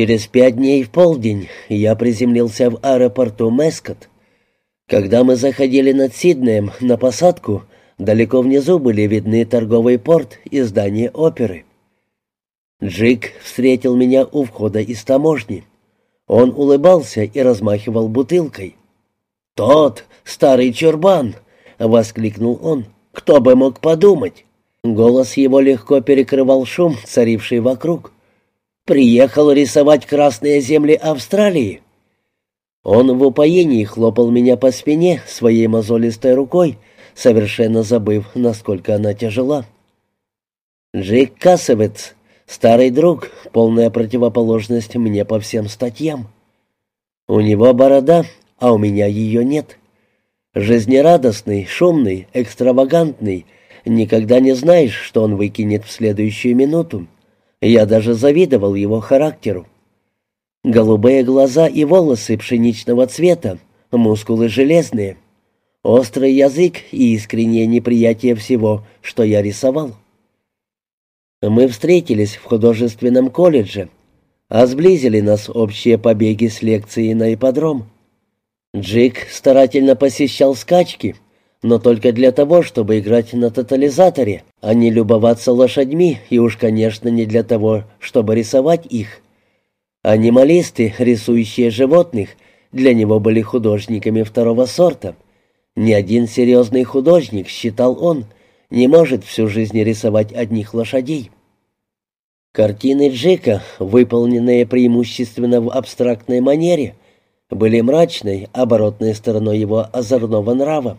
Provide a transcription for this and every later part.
Через пять дней в полдень я приземлился в аэропорту Мескот. Когда мы заходили над Сиднеем на посадку, далеко внизу были видны торговый порт и здание оперы. Джик встретил меня у входа из таможни. Он улыбался и размахивал бутылкой. «Тот, старый чурбан!» — воскликнул он. «Кто бы мог подумать?» Голос его легко перекрывал шум, царивший вокруг. «Приехал рисовать красные земли Австралии!» Он в упоении хлопал меня по спине своей мозолистой рукой, совершенно забыв, насколько она тяжела. Джейк Кассовец, старый друг, полная противоположность мне по всем статьям. У него борода, а у меня ее нет. Жизнерадостный, шумный, экстравагантный, никогда не знаешь, что он выкинет в следующую минуту. Я даже завидовал его характеру. Голубые глаза и волосы пшеничного цвета, мускулы железные, острый язык и искреннее неприятие всего, что я рисовал. Мы встретились в художественном колледже, а сблизили нас общие побеги с лекции на ипподром. Джик старательно посещал скачки, но только для того, чтобы играть на тотализаторе, а не любоваться лошадьми, и уж, конечно, не для того, чтобы рисовать их. Анималисты, рисующие животных, для него были художниками второго сорта. Ни один серьезный художник, считал он, не может всю жизнь рисовать одних лошадей. Картины Джека, выполненные преимущественно в абстрактной манере, были мрачной, оборотной стороной его озорного нрава.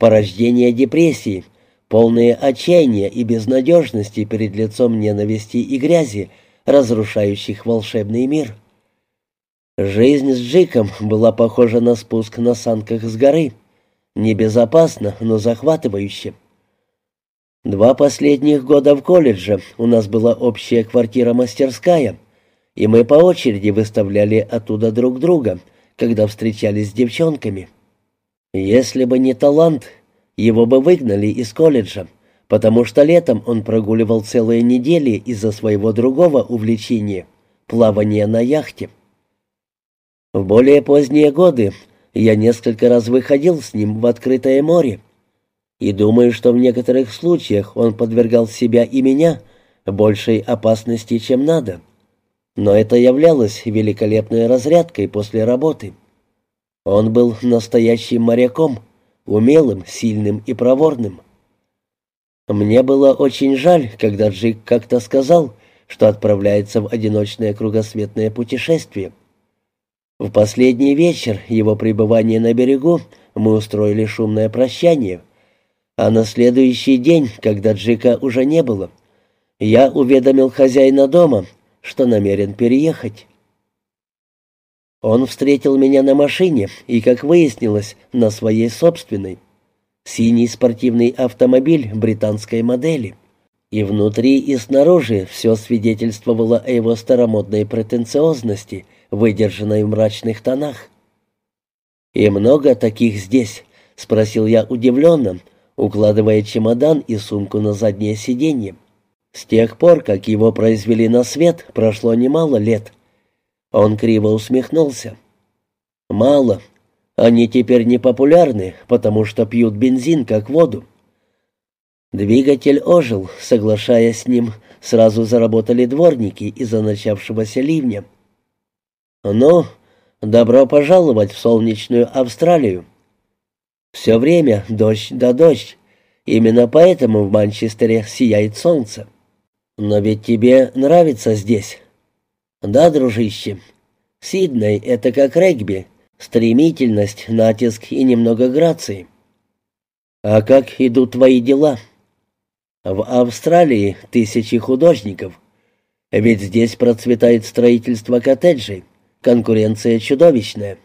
Порождение депрессии, полные отчаяния и безнадежности перед лицом ненависти и грязи, разрушающих волшебный мир. Жизнь с Джиком была похожа на спуск на санках с горы. Небезопасно, но захватывающе. Два последних года в колледже у нас была общая квартира-мастерская, и мы по очереди выставляли оттуда друг друга, когда встречались с девчонками. Если бы не талант, его бы выгнали из колледжа потому что летом он прогуливал целые недели из-за своего другого увлечения — плавания на яхте. В более поздние годы я несколько раз выходил с ним в открытое море, и думаю, что в некоторых случаях он подвергал себя и меня большей опасности, чем надо. Но это являлось великолепной разрядкой после работы. Он был настоящим моряком, умелым, сильным и проворным. Мне было очень жаль, когда Джик как-то сказал, что отправляется в одиночное кругосветное путешествие. В последний вечер его пребывания на берегу мы устроили шумное прощание, а на следующий день, когда Джика уже не было, я уведомил хозяина дома, что намерен переехать. Он встретил меня на машине и, как выяснилось, на своей собственной. Синий спортивный автомобиль британской модели. И внутри, и снаружи все свидетельствовало о его старомодной претенциозности, выдержанной в мрачных тонах. «И много таких здесь?» — спросил я удивленно, укладывая чемодан и сумку на заднее сиденье. С тех пор, как его произвели на свет, прошло немало лет. Он криво усмехнулся. «Мало. Они теперь не популярны, потому что пьют бензин как воду. Двигатель ожил, соглашаясь с ним, сразу заработали дворники из-за начавшегося ливня. «Ну, добро пожаловать в солнечную Австралию. Все время дождь да дождь. Именно поэтому в Манчестере сияет солнце. Но ведь тебе нравится здесь?» «Да, дружище. Сидней — это как регби, Стремительность, натиск и немного грации. А как идут твои дела? В Австралии тысячи художников. Ведь здесь процветает строительство коттеджей. Конкуренция чудовищная.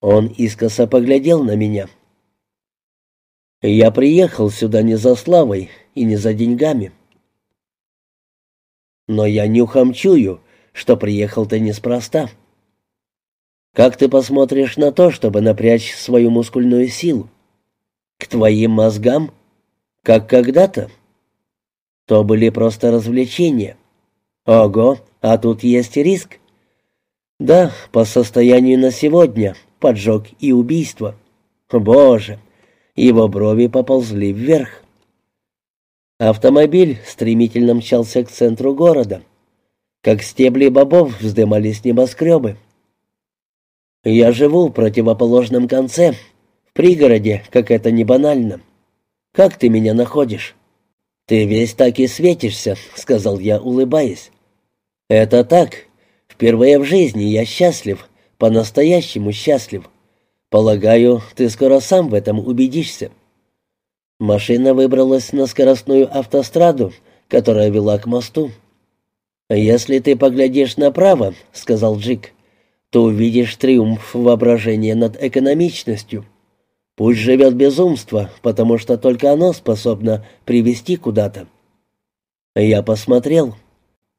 Он искоса поглядел на меня. Я приехал сюда не за славой и не за деньгами. Но я нюхом чую, что приехал ты неспроста. Как ты посмотришь на то, чтобы напрячь свою мускульную силу? К твоим мозгам? Как когда-то? То были просто развлечения. Ого, а тут есть риск. «Да, по состоянию на сегодня. Поджог и убийство». «Боже!» Его брови поползли вверх. Автомобиль стремительно мчался к центру города. Как стебли бобов вздымались небоскребы. «Я живу в противоположном конце, в пригороде, как это не банально. Как ты меня находишь?» «Ты весь так и светишься», — сказал я, улыбаясь. «Это так. Впервые в жизни я счастлив, по-настоящему счастлив. Полагаю, ты скоро сам в этом убедишься». Машина выбралась на скоростную автостраду, которая вела к мосту. «Если ты поглядишь направо», — сказал Джик, — «то увидишь триумф воображения над экономичностью. Пусть живет безумство, потому что только оно способно привести куда-то». Я посмотрел.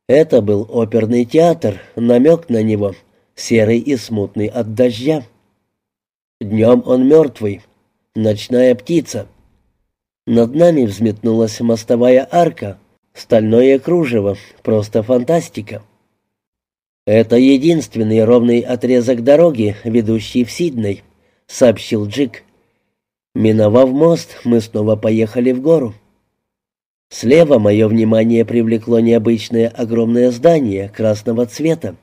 Это был оперный театр, намек на него, серый и смутный от дождя. Днем он мертвый, ночная птица. Над нами взметнулась мостовая арка, стальное кружево, просто фантастика. «Это единственный ровный отрезок дороги, ведущий в Сидней», — сообщил Джик. Миновав мост, мы снова поехали в гору. Слева мое внимание привлекло необычное огромное здание красного цвета.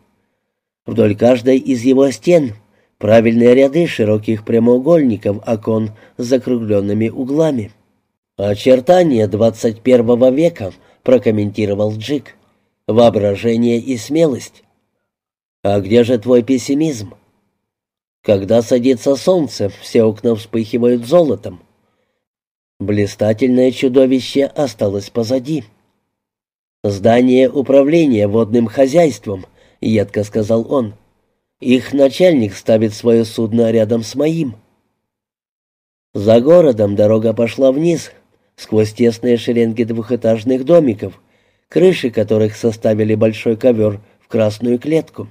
Вдоль каждой из его стен правильные ряды широких прямоугольников окон с закругленными углами. «Очертания двадцать первого века», — прокомментировал Джик. «Воображение и смелость». «А где же твой пессимизм?» «Когда садится солнце, все окна вспыхивают золотом». Блистательное чудовище осталось позади. «Здание управления водным хозяйством», — едко сказал он. Их начальник ставит свое судно рядом с моим. За городом дорога пошла вниз, сквозь тесные шеренги двухэтажных домиков, крыши которых составили большой ковер в красную клетку.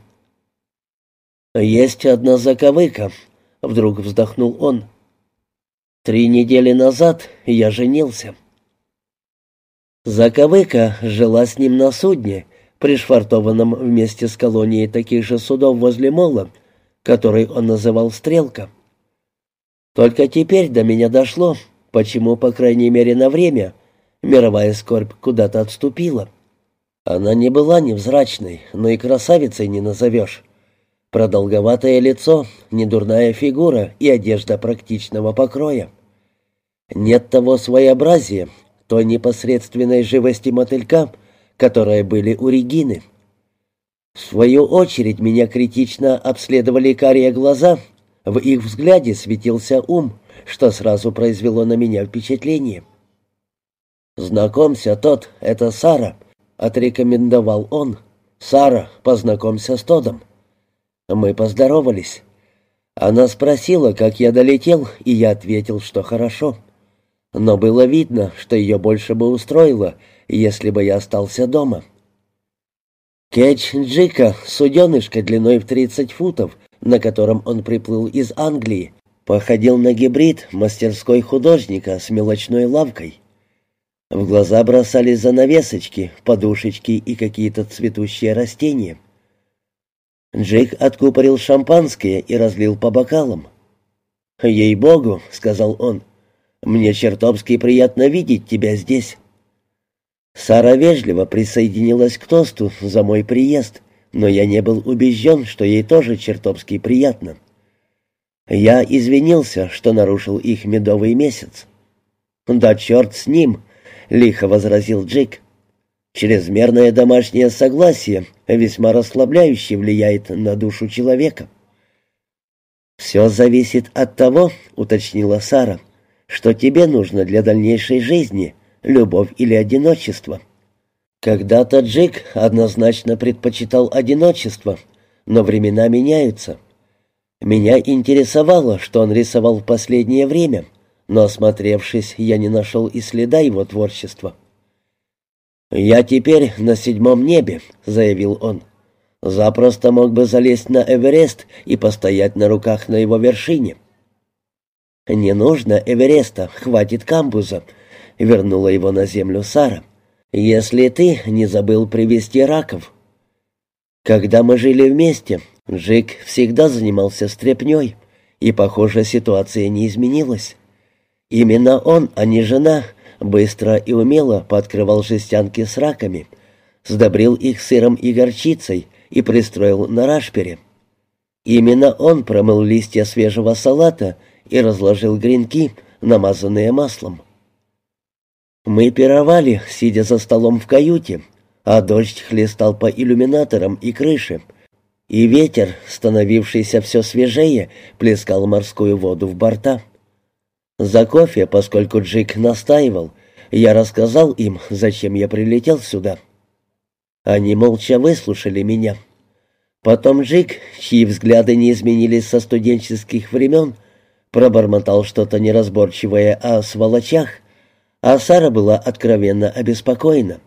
«Есть одна заковыка», — вдруг вздохнул он. «Три недели назад я женился». Заковыка жила с ним на судне, пришвартованном вместе с колонией таких же судов возле мола, который он называл «Стрелка». Только теперь до меня дошло, почему, по крайней мере на время, мировая скорбь куда-то отступила. Она не была невзрачной, но и красавицей не назовешь. Продолговатое лицо, недурная фигура и одежда практичного покроя. Нет того своеобразия, той непосредственной живости мотылька, которые были у Регины. В свою очередь меня критично обследовали карие глаза, в их взгляде светился ум, что сразу произвело на меня впечатление. «Знакомься, тот, это Сара», — отрекомендовал он. «Сара, познакомься с Тодом». Мы поздоровались. Она спросила, как я долетел, и я ответил, что хорошо. Но было видно, что ее больше бы устроило, если бы я остался дома. Кетч Джика, суденышко длиной в 30 футов, на котором он приплыл из Англии, походил на гибрид мастерской художника с мелочной лавкой. В глаза бросались занавесочки, подушечки и какие-то цветущие растения. Джик откупорил шампанское и разлил по бокалам. «Ей-богу», — сказал он, — «мне чертовски приятно видеть тебя здесь». Сара вежливо присоединилась к тосту за мой приезд, но я не был убежден, что ей тоже чертовски приятно. Я извинился, что нарушил их медовый месяц. «Да черт с ним!» — лихо возразил Джек. «Чрезмерное домашнее согласие весьма расслабляюще влияет на душу человека». «Все зависит от того», — уточнила Сара, — «что тебе нужно для дальнейшей жизни, любовь или одиночество. Когда-то Джек однозначно предпочитал одиночество, но времена меняются. Меня интересовало, что он рисовал в последнее время, но, осмотревшись, я не нашел и следа его творчества. «Я теперь на седьмом небе», — заявил он. «Запросто мог бы залезть на Эверест и постоять на руках на его вершине». «Не нужно Эвереста, хватит камбуза», вернула его на землю Сара. «Если ты не забыл привести раков». Когда мы жили вместе, Джик всегда занимался стряпнёй, и, похоже, ситуация не изменилась. Именно он, а не жена, быстро и умело пооткрывал жестянки с раками, сдобрил их сыром и горчицей и пристроил на рашпере. Именно он промыл листья свежего салата и разложил гренки, намазанные маслом. Мы пировали, сидя за столом в каюте, а дождь хлестал по иллюминаторам и крыше, и ветер, становившийся все свежее, плескал морскую воду в борта. За кофе, поскольку Джик настаивал, я рассказал им, зачем я прилетел сюда. Они молча выслушали меня. Потом Джик, чьи взгляды не изменились со студенческих времен, пробормотал что-то неразборчивое о сволочах, а Сара была откровенно обеспокоена.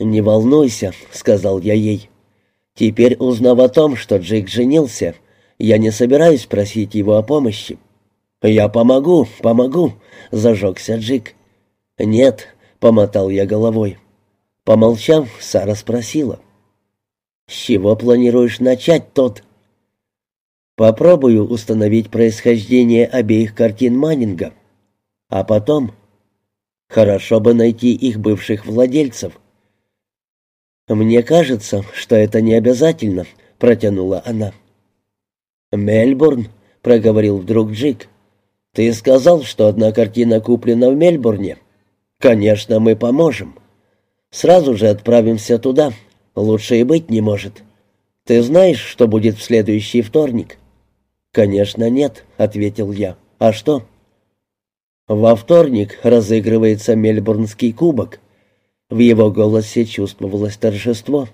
«Не волнуйся», — сказал я ей. «Теперь, узнав о том, что Джик женился, я не собираюсь просить его о помощи». «Я помогу, помогу», — зажегся Джик. «Нет», — помотал я головой. Помолчав, Сара спросила. «С чего планируешь начать, тот?» «Попробую установить происхождение обеих картин Маннинга. А потом...» «Хорошо бы найти их бывших владельцев». «Мне кажется, что это не обязательно», — протянула она. «Мельбурн», — проговорил вдруг Джик. «Ты сказал, что одна картина куплена в Мельбурне?» «Конечно, мы поможем. Сразу же отправимся туда. Лучше и быть не может. Ты знаешь, что будет в следующий вторник?» «Конечно, нет», — ответил я. «А что?» «Во вторник разыгрывается Мельбурнский кубок». В его голосе чувствовалось торжество.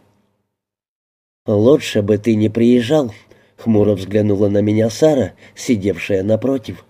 «Лучше бы ты не приезжал», — хмуро взглянула на меня Сара, сидевшая напротив.